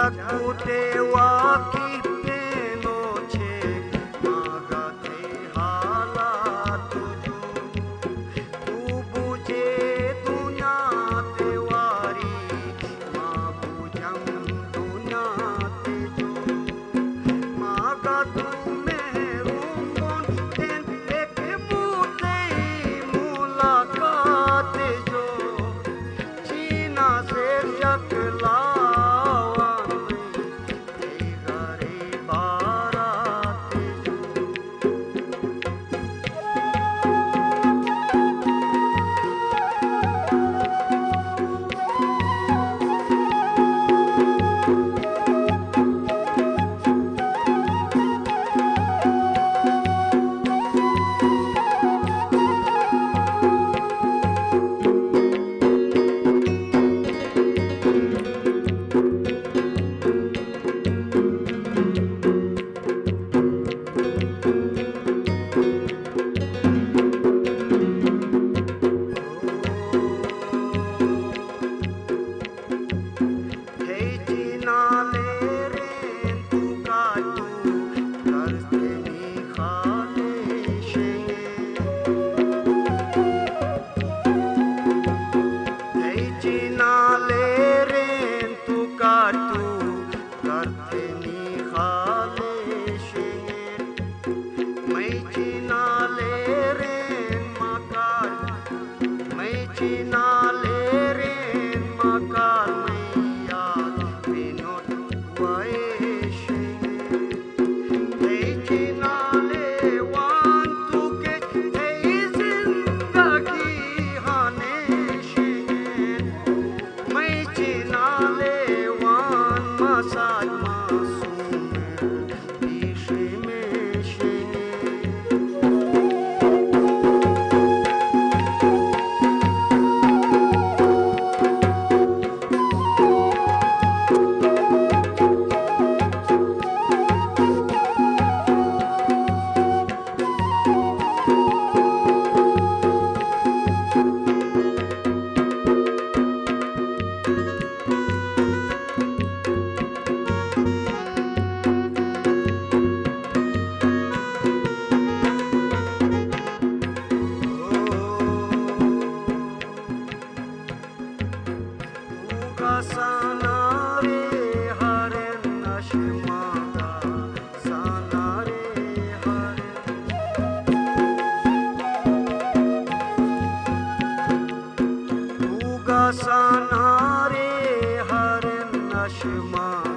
Jakutewa walking. नाले Thank you. नरे हरे सा हरे। दे हर मा